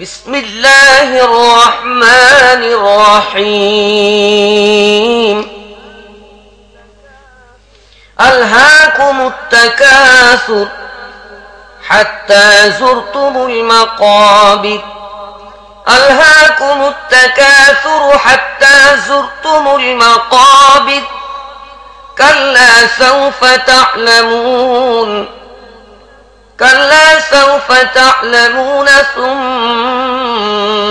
بسم الله الرحمن الرحيم. ألهاكم التكاثر حتى زرتم المقابر. ألهاكم التكاثر حتى زرتم المقابر. كلا سوف تعلمون. كلا سوف تعلمون ثم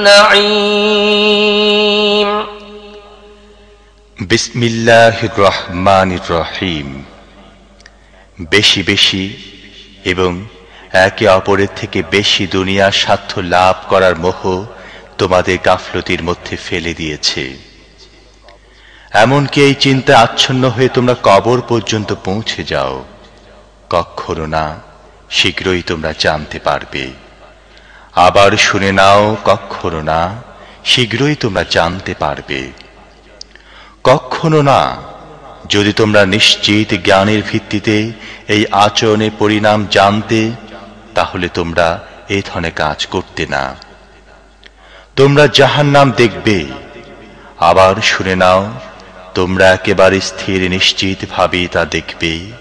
النعيم বিসমিল্লাহির রহমানির রহিম বেশি বেশি এবং একে অপরের থেকে বেশি দুনিয়ার স্বার্থ লাভ করার মোহ তোমাদের গাফলতির মধ্যে ফেলে দিয়েছে এমনকি এই চিন্তা আচ্ছন্ন হয়ে তোমরা কবর পর্যন্ত পৌঁছে যাও কখনো না শীঘ্রই তোমরা জানতে পারবে আবার শুনে নাও কখনো না, শীঘ্রই তোমরা জানতে পারবে। কখনো না, যদি তোমরা নিশ্চিত জ্ঞানের ভিত্তিতে এই আচরণের পরিণাম জানতে, তাহলে তোমরা এ ধরনের কাজ করতে না। তোমরা যাহার নাম দেখবে। আবার শুনে নাও, তোমরা একেবারে স্থির নিশ্চিত ভাবে তা দেখবে।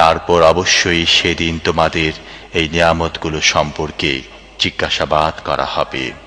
তারপর অবশ্যই সেদিন তোমাদের এই নিয়ামতগুলো সম্পর্কে জিজ্ঞাসাবাদ করা হবে।